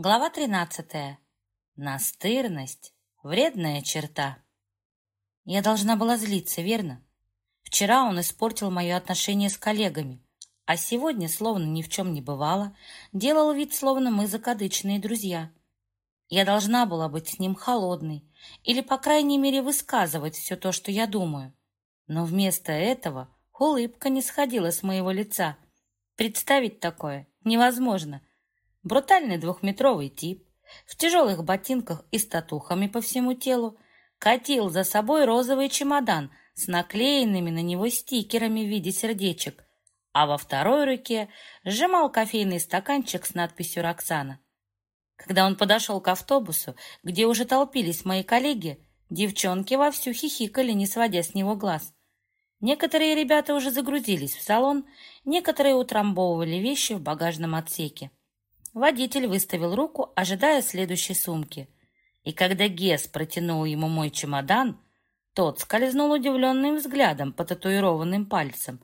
Глава 13. Настырность — вредная черта. Я должна была злиться, верно? Вчера он испортил мое отношение с коллегами, а сегодня, словно ни в чем не бывало, делал вид, словно мы закадычные друзья. Я должна была быть с ним холодной или, по крайней мере, высказывать все то, что я думаю. Но вместо этого улыбка не сходила с моего лица. Представить такое невозможно. Брутальный двухметровый тип в тяжелых ботинках и с татухами по всему телу катил за собой розовый чемодан с наклеенными на него стикерами в виде сердечек, а во второй руке сжимал кофейный стаканчик с надписью «Роксана». Когда он подошел к автобусу, где уже толпились мои коллеги, девчонки вовсю хихикали, не сводя с него глаз. Некоторые ребята уже загрузились в салон, некоторые утрамбовывали вещи в багажном отсеке. Водитель выставил руку, ожидая следующей сумки. И когда Гес протянул ему мой чемодан, тот скользнул удивленным взглядом по татуированным пальцам.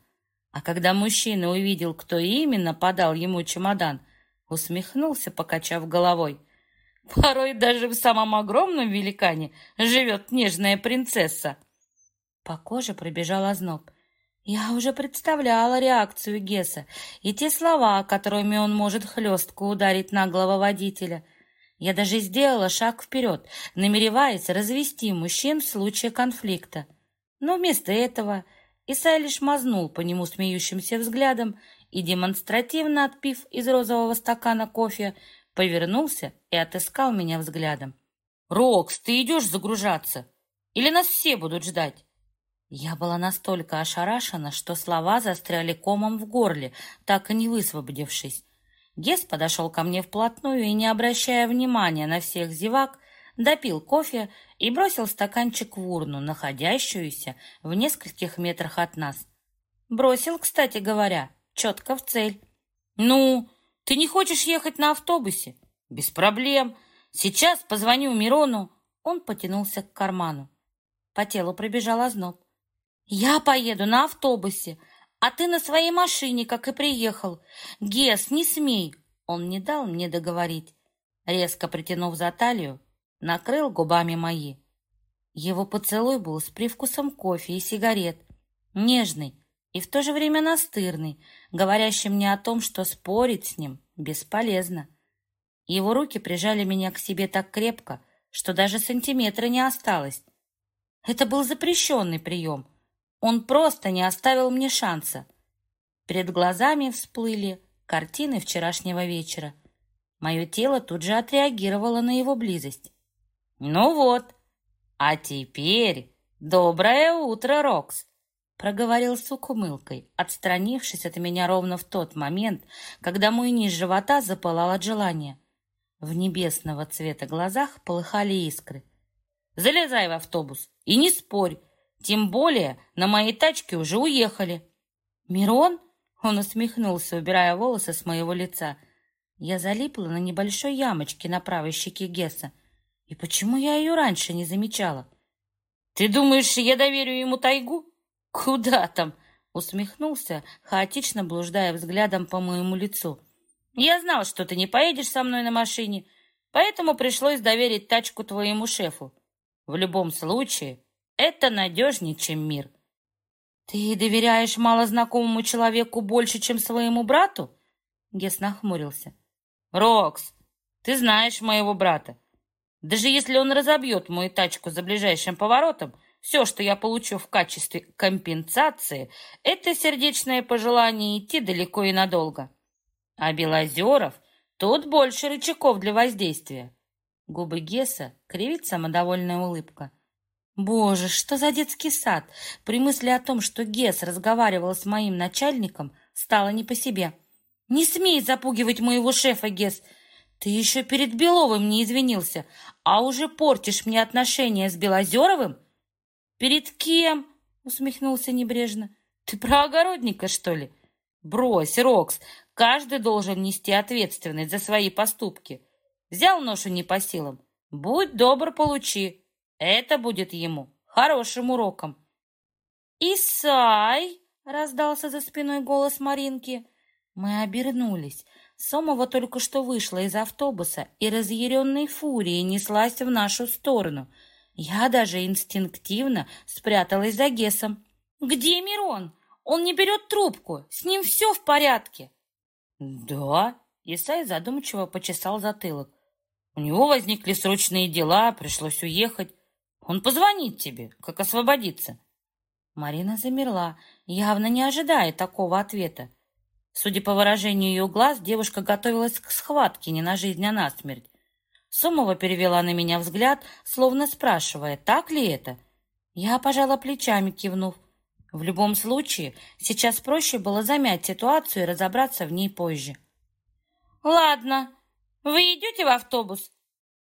А когда мужчина увидел, кто именно подал ему чемодан, усмехнулся, покачав головой. Порой даже в самом огромном великане живет нежная принцесса. По коже пробежал озноб. Я уже представляла реакцию Гесса и те слова, которыми он может хлестко ударить наглого водителя. Я даже сделала шаг вперед, намереваясь развести мужчин в случае конфликта. Но вместо этого Исай лишь мазнул по нему смеющимся взглядом и, демонстративно отпив из розового стакана кофе, повернулся и отыскал меня взглядом. «Рокс, ты идешь загружаться? Или нас все будут ждать?» Я была настолько ошарашена, что слова застряли комом в горле, так и не высвободившись. Гес подошел ко мне вплотную и, не обращая внимания на всех зевак, допил кофе и бросил стаканчик в урну, находящуюся в нескольких метрах от нас. Бросил, кстати говоря, четко в цель. «Ну, ты не хочешь ехать на автобусе?» «Без проблем. Сейчас позвоню Мирону». Он потянулся к карману. По телу пробежал озноб. «Я поеду на автобусе, а ты на своей машине, как и приехал. Гес, не смей!» Он не дал мне договорить. Резко притянув за талию, накрыл губами мои. Его поцелуй был с привкусом кофе и сигарет, нежный и в то же время настырный, говорящий мне о том, что спорить с ним бесполезно. Его руки прижали меня к себе так крепко, что даже сантиметра не осталось. Это был запрещенный прием — он просто не оставил мне шанса. Перед глазами всплыли картины вчерашнего вечера. Мое тело тут же отреагировало на его близость. «Ну вот, а теперь доброе утро, Рокс!» проговорил с укумылкой, отстранившись от меня ровно в тот момент, когда мой низ живота запылал от желания. В небесного цвета глазах полыхали искры. «Залезай в автобус и не спорь, тем более на моей тачке уже уехали. Мирон? Он усмехнулся, убирая волосы с моего лица. Я залипла на небольшой ямочке на правой щеке Гесса. И почему я ее раньше не замечала? Ты думаешь, я доверю ему тайгу? Куда там? Усмехнулся, хаотично блуждая взглядом по моему лицу. Я знал, что ты не поедешь со мной на машине, поэтому пришлось доверить тачку твоему шефу. В любом случае, это надежнее, чем мир. Ты доверяешь малознакомому человеку больше, чем своему брату? Гес нахмурился. Рокс, ты знаешь моего брата. Даже если он разобьет мою тачку за ближайшим поворотом, все, что я получу в качестве компенсации, это сердечное пожелание идти далеко и надолго. А Белозеров тут больше рычагов для воздействия. Губы Геса кривит самодовольная улыбка. Боже, что за детский сад! При мысли о том, что Гес разговаривал с моим начальником, стало не по себе. Не смей запугивать моего шефа, Гес! Ты еще перед Беловым не извинился, а уже портишь мне отношения с Белозеровым? Перед кем? Усмехнулся небрежно. Ты про огородника, что ли? Брось, Рокс, каждый должен нести ответственность за свои поступки. Взял ношу не по силам. Будь добр, получи. Это будет ему хорошим уроком. «Исай!» — раздался за спиной голос Маринки. Мы обернулись. Сомова только что вышла из автобуса и разъяренной фурией неслась в нашу сторону. Я даже инстинктивно спряталась за Гесом. «Где Мирон? Он не берет трубку. С ним все в порядке». «Да?» Исай задумчиво почесал затылок. «У него возникли срочные дела, пришлось уехать. Он позвонит тебе, как освободиться». Марина замерла, явно не ожидая такого ответа. Судя по выражению ее глаз, девушка готовилась к схватке не на жизнь, а на смерть. Сомова перевела на меня взгляд, словно спрашивая, так ли это. Я пожала плечами, кивнув. В любом случае, сейчас проще было замять ситуацию и разобраться в ней позже. «Ладно, вы идете в автобус?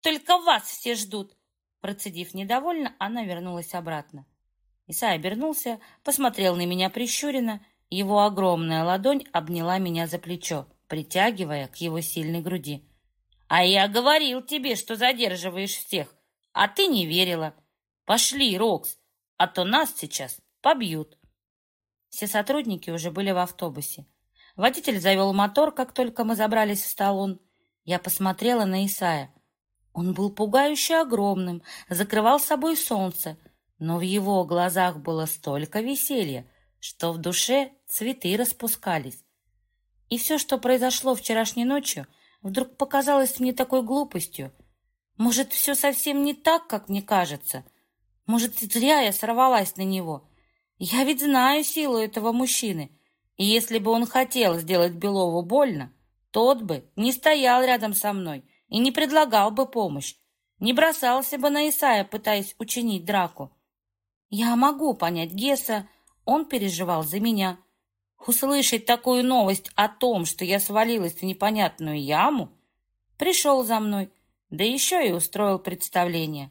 Только вас все ждут!» Процедив недовольно, она вернулась обратно. Исай обернулся, посмотрел на меня прищуренно его огромная ладонь обняла меня за плечо, притягивая к его сильной груди. «А я говорил тебе, что задерживаешь всех, а ты не верила. Пошли, Рокс, а то нас сейчас побьют». Все сотрудники уже были в автобусе. Водитель завел мотор, как только мы забрались в салон. Я посмотрела на Исая. Он был пугающе огромным, закрывал собой солнце, но в его глазах было столько веселья, что в душе цветы распускались. И все, что произошло вчерашней ночью, вдруг показалось мне такой глупостью. Может, все совсем не так, как мне кажется? Может, зря я сорвалась на него? Я ведь знаю силу этого мужчины, и если бы он хотел сделать Белову больно, тот бы не стоял рядом со мной и не предлагал бы помощь, не бросался бы на Исая, пытаясь учинить драку. Я могу понять Геса, он переживал за меня. Услышать такую новость о том, что я свалилась в непонятную яму, пришел за мной, да еще и устроил представление.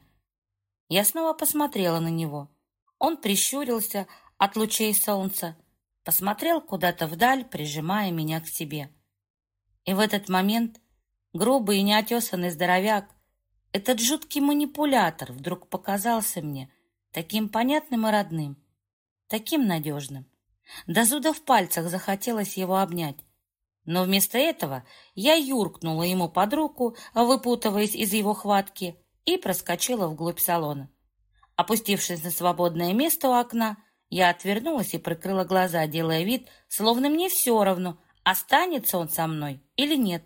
Я снова посмотрела на него. Он прищурился от лучей солнца, посмотрел куда-то вдаль, прижимая меня к себе. И в этот момент грубый и неотесанный здоровяк, этот жуткий манипулятор вдруг показался мне таким понятным и родным таким надежным. До зуда в пальцах захотелось его обнять. Но вместо этого я юркнула ему под руку, выпутываясь из его хватки, и проскочила вглубь салона. Опустившись на свободное место у окна, я отвернулась и прикрыла глаза, делая вид, словно мне все равно, останется он со мной или нет.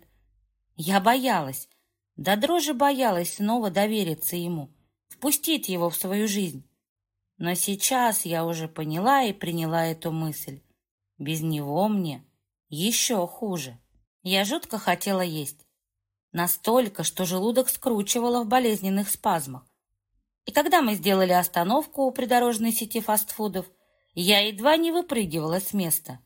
Я боялась, да дрожи боялась снова довериться ему, впустить его в свою жизнь. Но сейчас я уже поняла и приняла эту мысль. Без него мне еще хуже. Я жутко хотела есть. Настолько, что желудок скручивало в болезненных спазмах. И когда мы сделали остановку у придорожной сети фастфудов, я едва не выпрыгивала с места.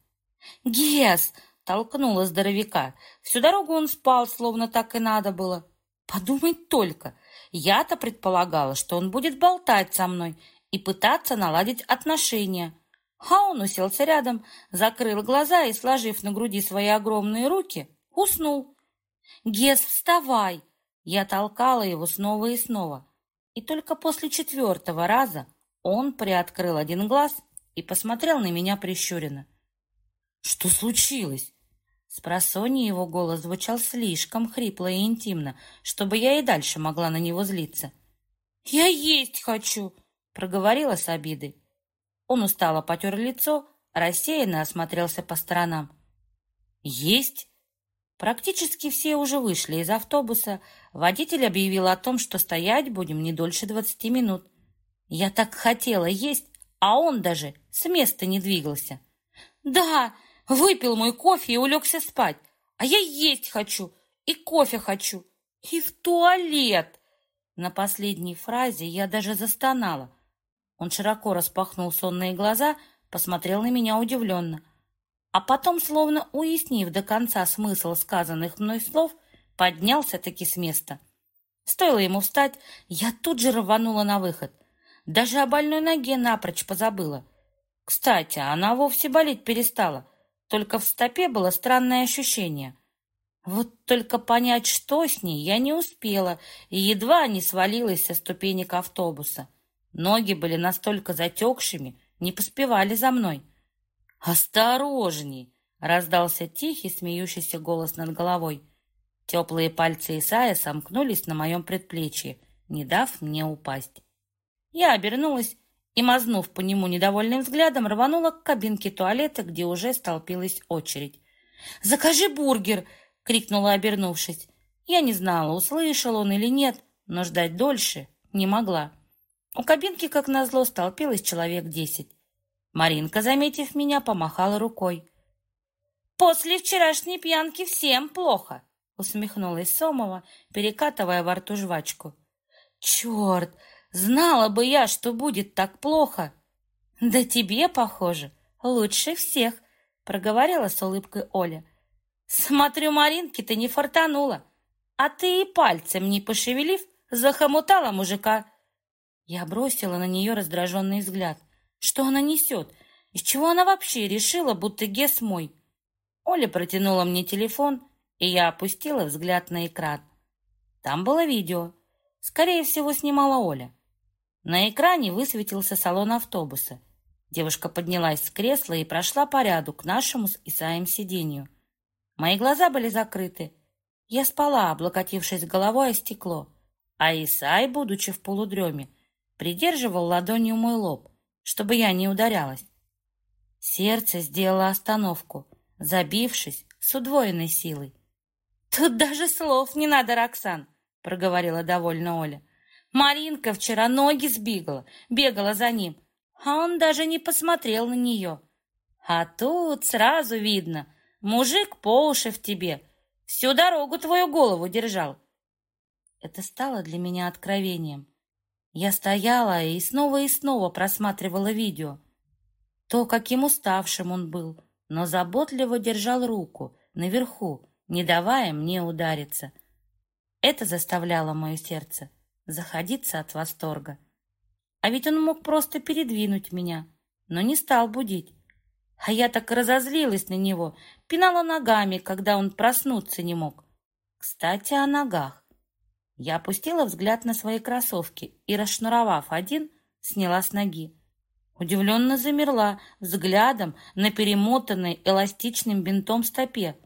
«Гес!» — толкнула здоровяка. Всю дорогу он спал, словно так и надо было. Подумать только, я-то предполагала, что он будет болтать со мной и пытаться наладить отношения. А он уселся рядом, закрыл глаза и, сложив на груди свои огромные руки, уснул. «Гес, вставай!» Я толкала его снова и снова. И только после четвертого раза он приоткрыл один глаз и посмотрел на меня прищуренно. «Что случилось?» С просони его голос звучал слишком хрипло и интимно, чтобы я и дальше могла на него злиться. «Я есть хочу!» проговорила с обидой. Он устало потер лицо, рассеянно осмотрелся по сторонам. «Есть!» Практически все уже вышли из автобуса. Водитель объявил о том, что стоять будем не дольше двадцати минут. Я так хотела есть, а он даже с места не двигался. «Да, выпил мой кофе и улегся спать, а я есть хочу, и кофе хочу, и в туалет!» На последней фразе я даже застонала. Он широко распахнул сонные глаза, посмотрел на меня удивленно. А потом, словно уяснив до конца смысл сказанных мной слов, поднялся-таки с места. Стоило ему встать, я тут же рванула на выход. Даже о больной ноге напрочь позабыла. Кстати, она вовсе болеть перестала. Только в стопе было странное ощущение. Вот только понять, что с ней, я не успела, и едва не свалилась со ступенек автобуса. Ноги были настолько затекшими, не поспевали за мной. «Осторожней!» Раздался тихий, смеющийся голос над головой. Теплые пальцы Исая сомкнулись на моем предплечье, не дав мне упасть. Я обернулась и, мазнув по нему недовольным взглядом, рванула к кабинке туалета, где уже столпилась очередь. «Закажи бургер!» — крикнула, обернувшись. Я не знала, услышал он или нет, но ждать дольше не могла. У кабинки, как назло, столпилось человек десять. Маринка, заметив меня, помахала рукой. «После вчерашней пьянки всем плохо!» усмехнулась Сомова, перекатывая во рту жвачку. «Черт! Знала бы я, что будет так плохо!» «Да тебе, похоже, лучше всех!» проговорила с улыбкой Оля. «Смотрю, Маринке ты не фартанула, а ты и пальцем не пошевелив, захомутала мужика!» Я бросила на нее раздраженный взгляд. Что она несет? Из чего она вообще решила, будто Гес мой? Оля протянула мне телефон, и я опустила взгляд на экран. Там было видео. Скорее всего, снимала Оля. На экране высветился салон автобуса. Девушка поднялась с кресла и прошла по ряду к нашему с Исаем сиденью. Мои глаза были закрыты. Я спала, облокотившись головой о стекло, а Исай, будучи в полудреме, придерживал ладонью мой лоб, чтобы я не ударялась. Сердце сделало остановку, забившись с удвоенной силой. «Тут даже слов не надо, Роксан!» — проговорила довольно Оля. Маринка вчера ноги сбегала, бегала за ним, а он даже не посмотрел на нее. А тут сразу видно, мужик по уши в тебе, всю дорогу твою голову держал. Это стало для меня откровением. Я стояла и снова и снова просматривала видео. То, каким уставшим он был, но заботливо держал руку наверху, не давая мне удариться. Это заставляло мое сердце заходиться от восторга. А ведь он мог просто передвинуть меня, но не стал будить. А я так разозлилась на него, пинала ногами, когда он проснуться не мог. Кстати, о ногах. Я опустила взгляд на свои кроссовки и, расшнуровав один, сняла с ноги. Удивленно замерла взглядом на перемотанной эластичным бинтом стопе.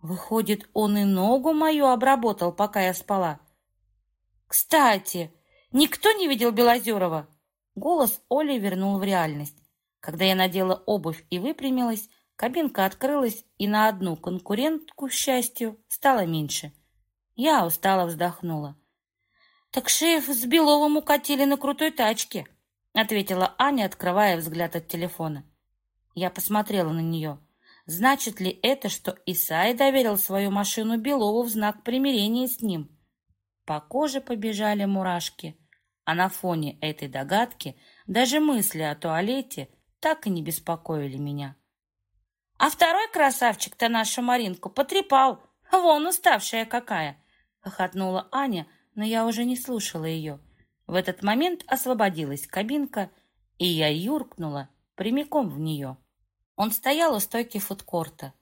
Выходит, он и ногу мою обработал, пока я спала. Кстати, никто не видел Белозерова? Голос Оли вернул в реальность. Когда я надела обувь и выпрямилась, кабинка открылась, и на одну конкурентку, к счастью, стало меньше. Я устало вздохнула. «Так шеф с Беловым укатили на крутой тачке», — ответила Аня, открывая взгляд от телефона. Я посмотрела на нее. Значит ли это, что Исай доверил свою машину Белову в знак примирения с ним? По коже побежали мурашки, а на фоне этой догадки даже мысли о туалете так и не беспокоили меня. А второй красавчик-то нашу Маринку потрепал, вон уставшая какая, хохотнула Аня, но я уже не слушала ее. В этот момент освободилась кабинка, и я юркнула прямиком в нее. Он стоял у стойки фудкорта.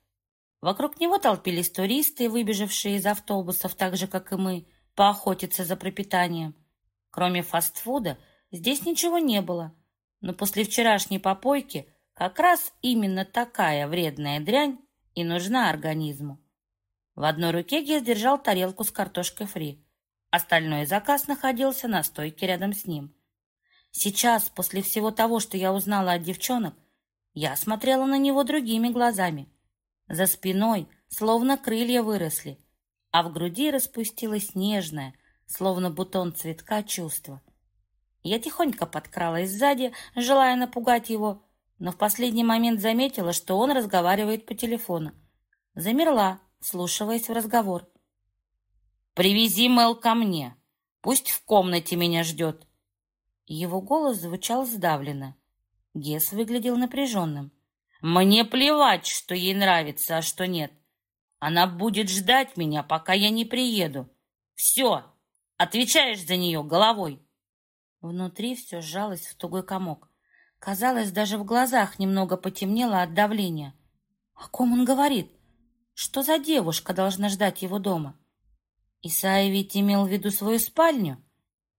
Вокруг него толпились туристы, выбежавшие из автобусов, так же, как и мы, поохотиться за пропитанием. Кроме фастфуда здесь ничего не было, но после вчерашней попойки как раз именно такая вредная дрянь и нужна организму. В одной руке Гес держал тарелку с картошкой фри. Остальной заказ находился на стойке рядом с ним. Сейчас, после всего того, что я узнала от девчонок, я смотрела на него другими глазами. За спиной словно крылья выросли, а в груди распустилось нежное, словно бутон цветка чувство. Я тихонько подкралась сзади, желая напугать его, но в последний момент заметила, что он разговаривает по телефону. Замерла, слушаясь в разговор. «Привези Мэл ко мне. Пусть в комнате меня ждет». Его голос звучал сдавленно. Гес выглядел напряженным. «Мне плевать, что ей нравится, а что нет. Она будет ждать меня, пока я не приеду. Все, отвечаешь за нее головой». Внутри все сжалось в тугой комок. Казалось, даже в глазах немного потемнело от давления. О ком он говорит? Что за девушка должна ждать его дома? Исаия ведь имел в виду свою спальню?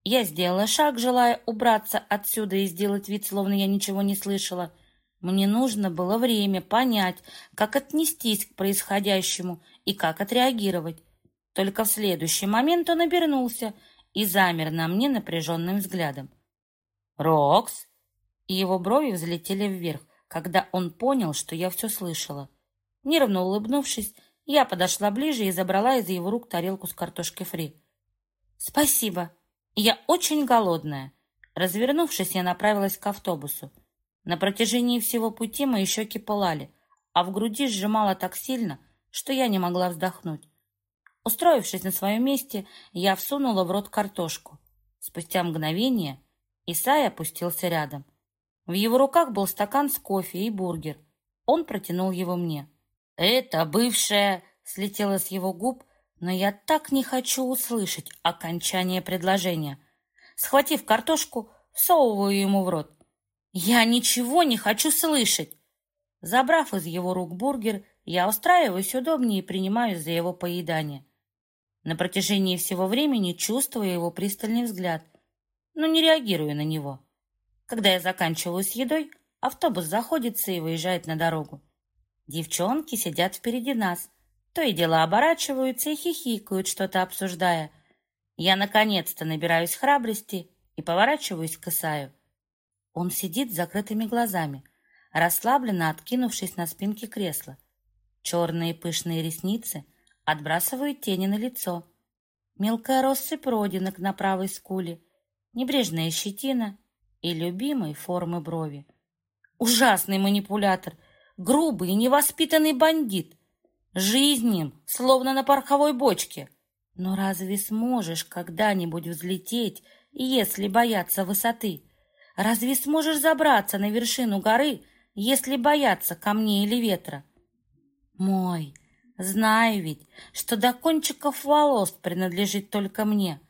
Я сделала шаг, желая убраться отсюда и сделать вид, словно я ничего не слышала. Мне нужно было время понять, как отнестись к происходящему и как отреагировать. Только в следующий момент он обернулся и замер на мне напряженным взглядом. «Рокс!» И его брови взлетели вверх, когда он понял, что я все слышала. Нервно улыбнувшись, я подошла ближе и забрала из его рук тарелку с картошкой фри. «Спасибо. Я очень голодная». Развернувшись, я направилась к автобусу. На протяжении всего пути мои щеки пылали, а в груди сжимало так сильно, что я не могла вздохнуть. Устроившись на своем месте, я всунула в рот картошку. Спустя мгновение Исай опустился рядом. В его руках был стакан с кофе и бургер. Он протянул его мне. «Это бывшая...» — слетела с его губ, но я так не хочу услышать окончание предложения. Схватив картошку, всовываю ему в рот. «Я ничего не хочу слышать!» Забрав из его рук бургер, я устраиваюсь удобнее и принимаюсь за его поедание. На протяжении всего времени чувствую его пристальный взгляд, но не реагирую на него. Когда я заканчиваю с едой, автобус заходится и выезжает на дорогу. Девчонки сидят впереди нас, то и дело оборачиваются и хихикают, что-то обсуждая. Я наконец-то набираюсь храбрости и поворачиваюсь к Исаю. Он сидит с закрытыми глазами, расслабленно откинувшись на спинке кресла. Черные пышные ресницы отбрасывают тени на лицо. Мелкая россыпь родинок на правой скуле, небрежная щетина и любимой формы брови. Ужасный манипулятор, грубый и невоспитанный бандит. Жизнь словно на пороховой бочке. Но разве сможешь когда-нибудь взлететь, если бояться высоты? Разве сможешь забраться на вершину горы, если бояться камней или ветра? Мой, знаю ведь, что до кончиков волос принадлежит только мне.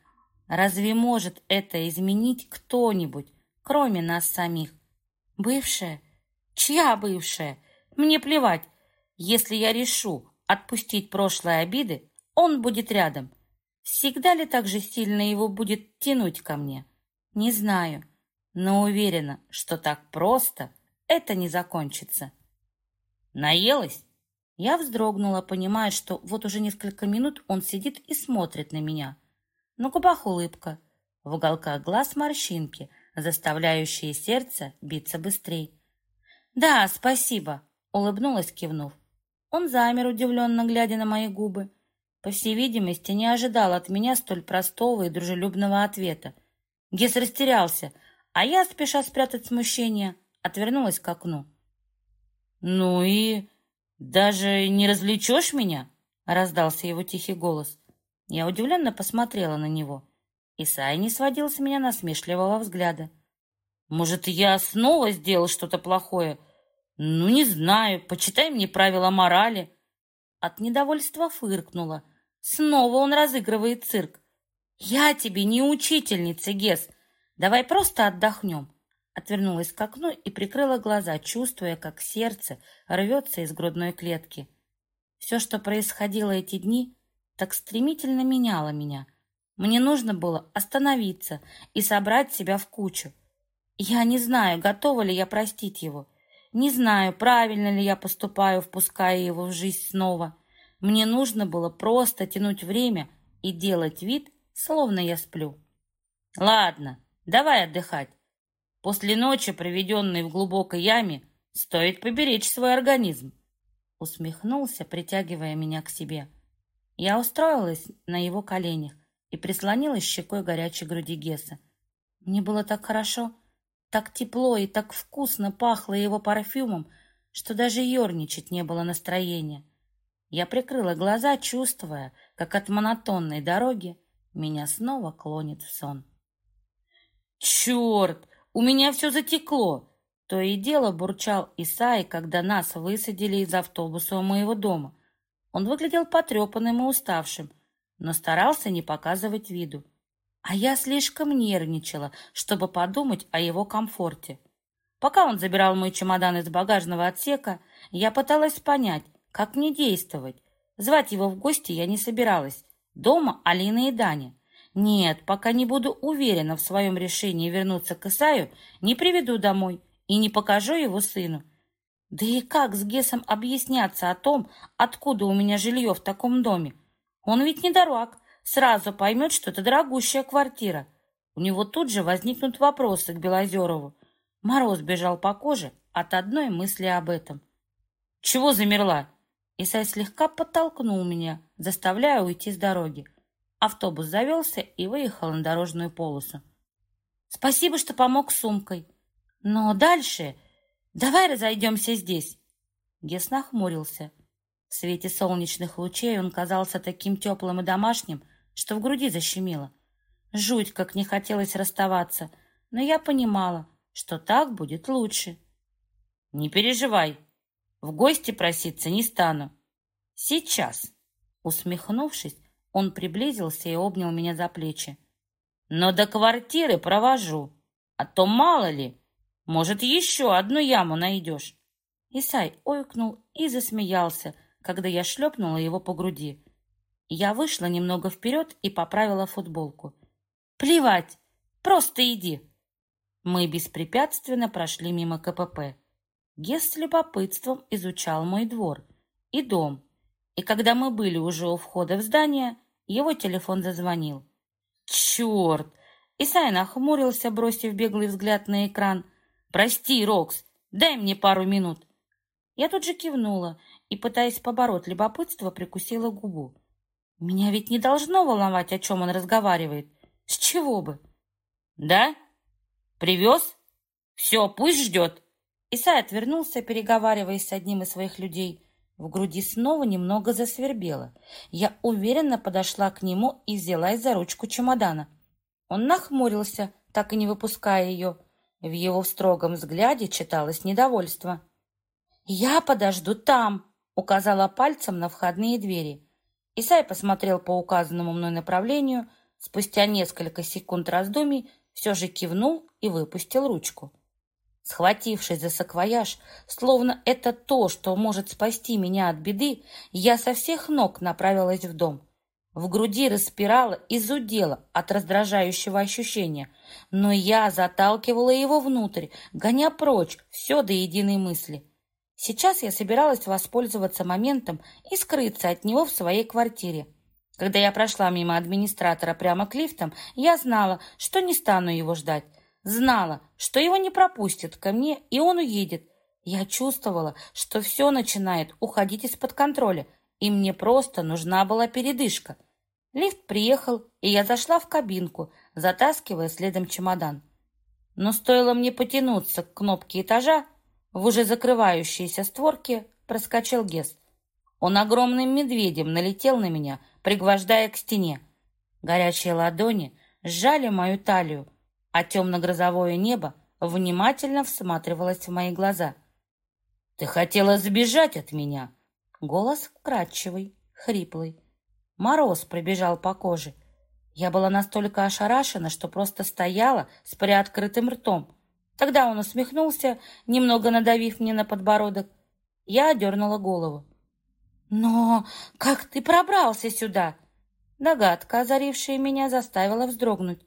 Разве может это изменить кто-нибудь, кроме нас самих? Бывшая? Чья бывшая? Мне плевать. Если я решу отпустить прошлые обиды, он будет рядом. Всегда ли так же сильно его будет тянуть ко мне? Не знаю, но уверена, что так просто это не закончится. Наелась? Я вздрогнула, понимая, что вот уже несколько минут он сидит и смотрит на меня. На губах улыбка, в уголках глаз морщинки, заставляющие сердце биться быстрее. «Да, спасибо», — улыбнулась, кивнув. Он замер, удивленно глядя на мои губы. По всей видимости, не ожидал от меня столь простого и дружелюбного ответа. Гес растерялся, а я, спеша спрятать смущение, отвернулась к окну. «Ну и даже не развлечешь меня?» — раздался его тихий голос. Я удивленно посмотрела на него. Исай не сводил с меня насмешливого взгляда. «Может, я снова сделал что-то плохое?» «Ну, не знаю, почитай мне правила морали». От недовольства фыркнула. Снова он разыгрывает цирк. «Я тебе не учительница, Гес. Давай просто отдохнем». Отвернулась к окну и прикрыла глаза, чувствуя, как сердце рвется из грудной клетки. Все, что происходило эти дни, так стремительно меняло меня. Мне нужно было остановиться и собрать себя в кучу. Я не знаю, готова ли я простить его. Не знаю, правильно ли я поступаю, впуская его в жизнь снова. Мне нужно было просто тянуть время и делать вид, словно я сплю. Ладно, давай отдыхать. После ночи, проведенной в глубокой яме, стоит поберечь свой организм. Усмехнулся, притягивая меня к себе. Я устроилась на его коленях и прислонилась щекой горячей груди Геса. Мне было так хорошо, так тепло и так вкусно пахло его парфюмом, что даже ерничать не было настроения. Я прикрыла глаза, чувствуя, как от монотонной дороги меня снова клонит в сон. «Черт! У меня все затекло!» То и дело бурчал Исай, когда нас высадили из автобуса у моего дома. Он выглядел потрепанным и уставшим, но старался не показывать виду. А я слишком нервничала, чтобы подумать о его комфорте. Пока он забирал мой чемодан из багажного отсека, я пыталась понять, как мне действовать. Звать его в гости я не собиралась. Дома Алина и Даня. Нет, пока не буду уверена в своем решении вернуться к Исаю, не приведу домой и не покажу его сыну. Да и как с Гесом объясняться о том, откуда у меня жилье в таком доме? Он ведь не дурак, сразу поймет, что это дорогущая квартира. У него тут же возникнут вопросы к Белозерову. Мороз бежал по коже от одной мысли об этом. «Чего замерла?» Исай слегка подтолкнул меня, заставляя уйти с дороги. Автобус завелся и выехал на дорожную полосу. «Спасибо, что помог с сумкой. Но дальше давай разойдемся здесь». Гес нахмурился. В свете солнечных лучей он казался таким теплым и домашним, что в груди защемило. Жуть, как не хотелось расставаться, но я понимала, что так будет лучше. «Не переживай, в гости проситься не стану. Сейчас!» Усмехнувшись, он приблизился и обнял меня за плечи. «Но до квартиры провожу, а то мало ли, может, еще одну яму найдешь». Исай ойкнул и засмеялся, когда я шлепнула его по груди. Я вышла немного вперед и поправила футболку. «Плевать, просто иди!» Мы беспрепятственно прошли мимо КПП. Гес с любопытством изучал мой двор и дом, и когда мы были уже у входа в здание, его телефон зазвонил. «Черт!» Исай нахмурился, бросив беглый взгляд на экран. «Прости, Рокс, дай мне пару минут». Я тут же кивнула и, пытаясь побороть любопытство, прикусила губу. Меня ведь не должно волновать, о чем он разговаривает. С чего бы? «Да? Привез? Все, пусть ждет!» Исай отвернулся, переговариваясь с одним из своих людей. В груди снова немного засвербело. Я уверенно подошла к нему и взялась за ручку чемодана. Он нахмурился, так и не выпуская ее. В его строгом взгляде читалось недовольство. «Я подожду там», — указала пальцем на входные двери. Исай посмотрел по указанному мной направлению, спустя несколько секунд раздумий все же кивнул и выпустил ручку. Схватившись за саквояж, словно это то, что может спасти меня от беды, я со всех ног направилась в дом. В груди распирала и зудела от раздражающего ощущения, но я заталкивала его внутрь, гоня прочь все до единой мысли. Сейчас я собиралась воспользоваться моментом и скрыться от него в своей квартире. Когда я прошла мимо администратора прямо к лифтам, я знала, что не стану его ждать. Знала, что его не пропустят ко мне, и он уедет. Я чувствовала, что все начинает уходить из-под контроля, и мне просто нужна была передышка. Лифт приехал, и я зашла в кабинку, затаскивая следом чемодан. Но стоило мне потянуться к кнопке этажа, в уже закрывающиеся створки проскочил Гест. Он огромным медведем налетел на меня, пригвождая к стене. Горячие ладони сжали мою талию, а темно-грозовое небо внимательно всматривалось в мои глаза. «Ты хотела сбежать от меня!» Голос вкрадчивый, хриплый. Мороз пробежал по коже. Я была настолько ошарашена, что просто стояла с приоткрытым ртом. Тогда он усмехнулся, немного надавив мне на подбородок. Я дернула голову. «Но как ты пробрался сюда?» Догадка, озарившая меня, заставила вздрогнуть.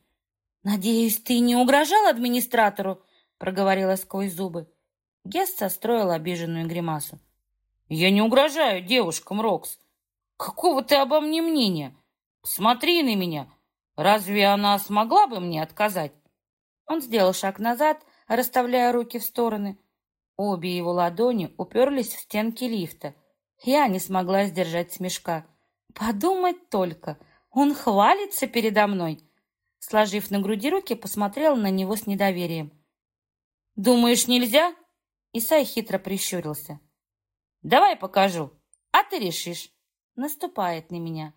«Надеюсь, ты не угрожал администратору?» — проговорила сквозь зубы. Гест состроил обиженную гримасу. «Я не угрожаю девушкам, Рокс. Какого ты обо мне мнения? Смотри на меня. Разве она смогла бы мне отказать?» Он сделал шаг назад, расставляя руки в стороны. Обе его ладони уперлись в стенки лифта. Я не смогла сдержать смешка. «Подумать только, он хвалится передо мной!» Сложив на груди руки, посмотрела на него с недоверием. «Думаешь, нельзя?» Исай хитро прищурился. «Давай покажу, а ты решишь». Наступает на меня.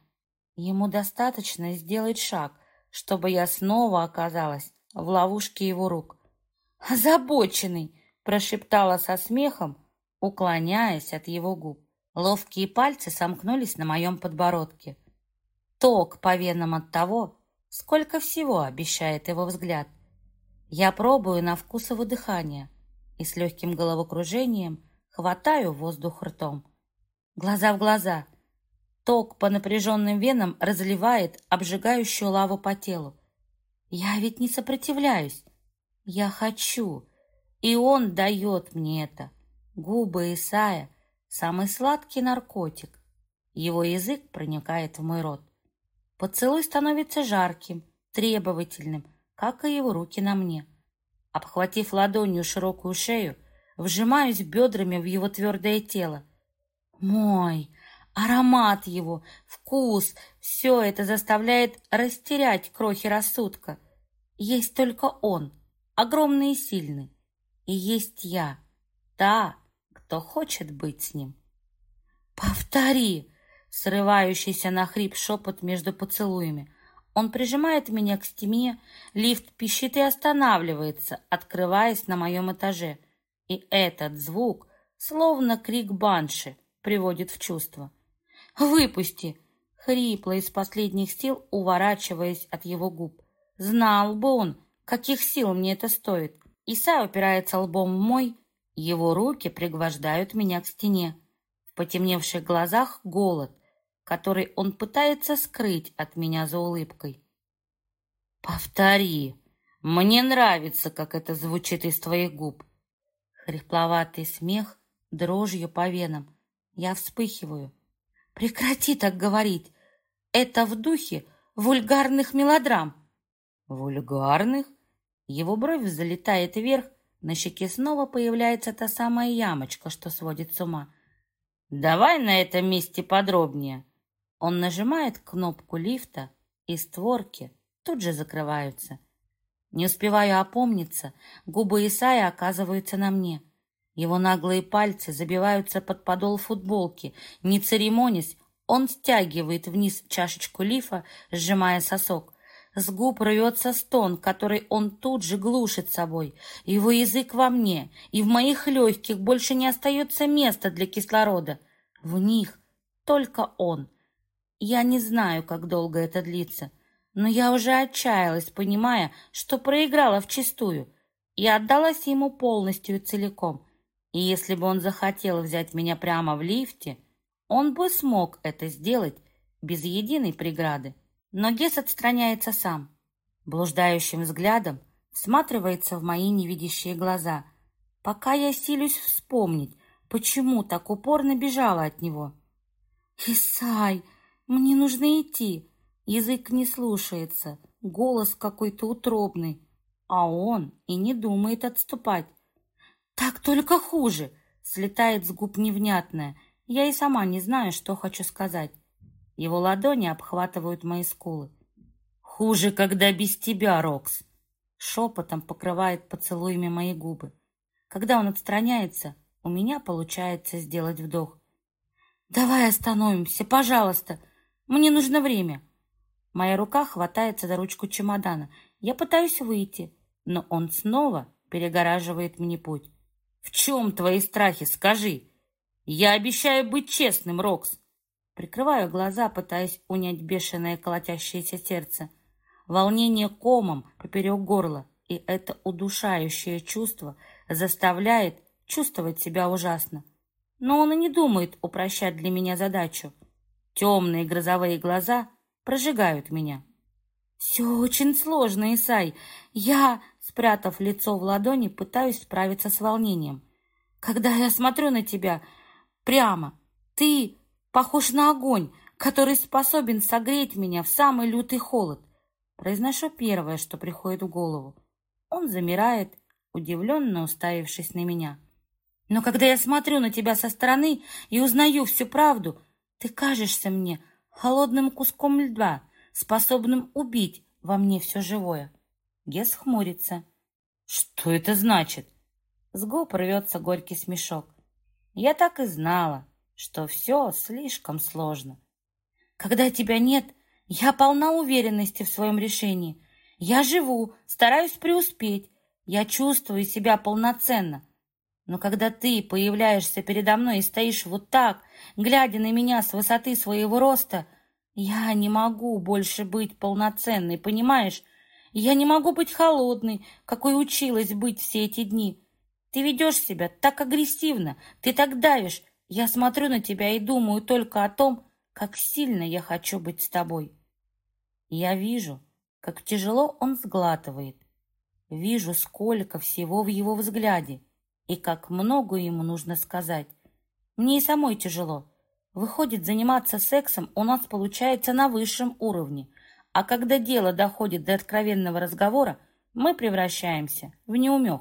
Ему достаточно сделать шаг, чтобы я снова оказалась в ловушке его рук. «Озабоченный!» — прошептала со смехом, уклоняясь от его губ. Ловкие пальцы сомкнулись на моем подбородке. Ток по венам от того, Сколько всего обещает его взгляд. Я пробую на вкус его дыхания и с легким головокружением хватаю воздух ртом. Глаза в глаза. Ток по напряженным венам разливает обжигающую лаву по телу. Я ведь не сопротивляюсь. Я хочу, и он дает мне это. Губы Исая — самый сладкий наркотик. Его язык проникает в мой рот. Поцелуй становится жарким, требовательным, как и его руки на мне. Обхватив ладонью широкую шею, вжимаюсь бедрами в его твердое тело. Мой, аромат его, вкус — все это заставляет растерять крохи рассудка. Есть только он, огромный и сильный, и есть я, та, кто хочет быть с ним. «Повтори!» — срывающийся на хрип шепот между поцелуями. Он прижимает меня к стене, лифт пищит и останавливается, открываясь на моем этаже. И этот звук, словно крик банши, приводит в чувство. «Выпусти!» — хрипло из последних сил, уворачиваясь от его губ. Знал бы он, каких сил мне это стоит. Иса упирается лбом в мой, его руки пригвождают меня к стене. В потемневших глазах голод, который он пытается скрыть от меня за улыбкой. «Повтори. Мне нравится, как это звучит из твоих губ». Хрипловатый смех дрожью по венам. Я вспыхиваю. «Прекрати так говорить. Это в духе вульгарных мелодрам». «Вульгарных?» Его бровь залетает вверх, на щеке снова появляется та самая ямочка, что сводит с ума. «Давай на этом месте подробнее». Он нажимает кнопку лифта, и створки тут же закрываются. Не успеваю опомниться, губы Исая оказываются на мне. Его наглые пальцы забиваются под подол футболки. Не церемонясь, он стягивает вниз чашечку лифа, сжимая сосок. С губ рвется стон, который он тут же глушит собой. Его язык во мне, и в моих легких больше не остается места для кислорода. В них только он. Я не знаю, как долго это длится, но я уже отчаялась, понимая, что проиграла вчистую. и отдалась ему полностью и целиком. И если бы он захотел взять меня прямо в лифте, он бы смог это сделать без единой преграды. Но Гес отстраняется сам. Блуждающим взглядом всматривается в мои невидящие глаза, пока я силюсь вспомнить, почему так упорно бежала от него. «Исай, мне нужно идти!» Язык не слушается, голос какой-то утробный, а он и не думает отступать. «Так только хуже!» — слетает с губ невнятное. Я и сама не знаю, что хочу сказать. Его ладони обхватывают мои скулы. «Хуже, когда без тебя, Рокс!» Шепотом покрывает поцелуями мои губы. Когда он отстраняется, у меня получается сделать вдох. «Давай остановимся, пожалуйста! Мне нужно время!» Моя рука хватается за ручку чемодана. Я пытаюсь выйти, но он снова перегораживает мне путь. «В чем твои страхи, скажи? Я обещаю быть честным, Рокс!» Прикрываю глаза, пытаясь унять бешеное колотящееся сердце. Волнение комом поперек горла, и это удушающее чувство заставляет чувствовать себя ужасно. Но он и не думает упрощать для меня задачу. Темные грозовые глаза прожигают меня. «Все очень сложно, Исай. Я, спрятав лицо в ладони, пытаюсь справиться с волнением. Когда я смотрю на тебя прямо, ты похож на огонь, который способен согреть меня в самый лютый холод. Произношу первое, что приходит в голову. Он замирает, удивленно уставившись на меня. Но когда я смотрю на тебя со стороны и узнаю всю правду, ты кажешься мне холодным куском льда, способным убить во мне все живое. Гес хмурится. Что это значит? С губ рвется горький смешок. Я так и знала что все слишком сложно. Когда тебя нет, я полна уверенности в своем решении. Я живу, стараюсь преуспеть, я чувствую себя полноценно. Но когда ты появляешься передо мной и стоишь вот так, глядя на меня с высоты своего роста, я не могу больше быть полноценной, понимаешь? Я не могу быть холодной, какой училась быть все эти дни. Ты ведешь себя так агрессивно, ты так давишь, я смотрю на тебя и думаю только о том, как сильно я хочу быть с тобой. Я вижу, как тяжело он сглатывает. Вижу, сколько всего в его взгляде. И как много ему нужно сказать. Мне и самой тяжело. Выходит, заниматься сексом у нас получается на высшем уровне. А когда дело доходит до откровенного разговора, мы превращаемся в неумех.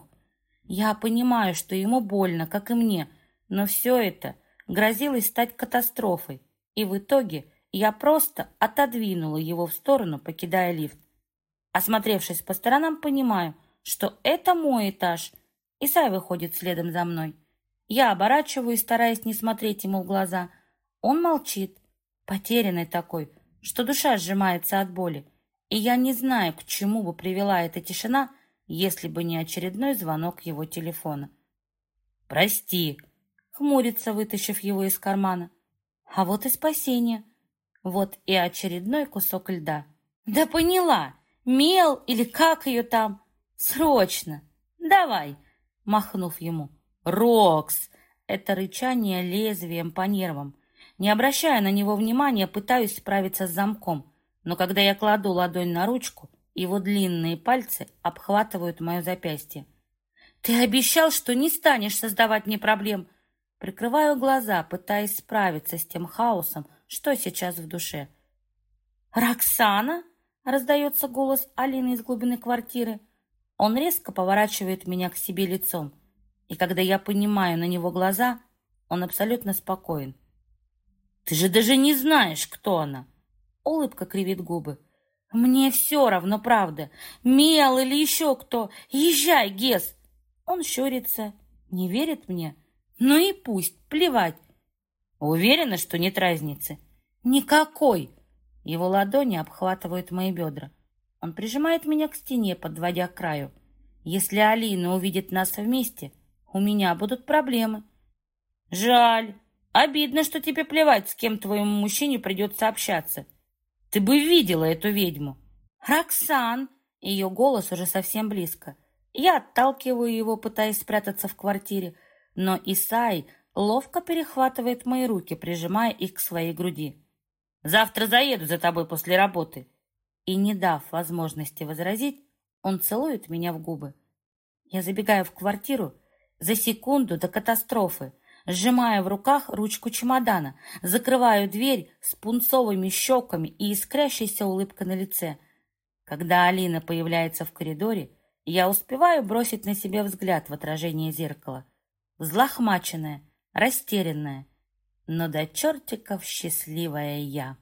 Я понимаю, что ему больно, как и мне, но все это грозилось стать катастрофой. И в итоге я просто отодвинула его в сторону, покидая лифт. Осмотревшись по сторонам, понимаю, что это мой этаж, и Сай выходит следом за мной. Я оборачиваюсь, стараясь не смотреть ему в глаза. Он молчит, потерянный такой, что душа сжимается от боли. И я не знаю, к чему бы привела эта тишина, если бы не очередной звонок его телефона. «Прости», — хмурится, вытащив его из кармана. «А вот и спасение. Вот и очередной кусок льда». «Да поняла!» Мел или как ее там? Срочно! Давай!» Махнув ему. «Рокс!» Это рычание лезвием по нервам. Не обращая на него внимания, пытаюсь справиться с замком. Но когда я кладу ладонь на ручку, его длинные пальцы обхватывают мое запястье. «Ты обещал, что не станешь создавать мне проблем!» Прикрываю глаза, пытаясь справиться с тем хаосом, что сейчас в душе. «Роксана?» Раздается голос Алины из глубины квартиры. Он резко поворачивает меня к себе лицом. И когда я понимаю на него глаза, он абсолютно спокоен. «Ты же даже не знаешь, кто она!» Улыбка кривит губы. «Мне все равно, правда. Мел или еще кто. Езжай, Гес!» Он щурится, не верит мне. Ну и пусть, плевать. Уверена, что нет разницы? Никакой. Его ладони обхватывают мои бедра. Он прижимает меня к стене, подводя к краю. Если Алина увидит нас вместе, у меня будут проблемы. Жаль. Обидно, что тебе плевать, с кем твоему мужчине придется общаться. Ты бы видела эту ведьму. Роксан! Ее голос уже совсем близко. Я отталкиваю его, пытаясь спрятаться в квартире, но Исай ловко перехватывает мои руки, прижимая их к своей груди. Завтра заеду за тобой после работы. И, не дав возможности возразить, он целует меня в губы. Я забегаю в квартиру за секунду до катастрофы, сжимая в руках ручку чемодана, закрываю дверь с пунцовыми щеками и искрящейся улыбкой на лице. Когда Алина появляется в коридоре, я успеваю бросить на себя взгляд в отражение зеркала. Взлохмаченная, растерянная, но до чертиков счастливая я.